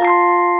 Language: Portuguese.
Música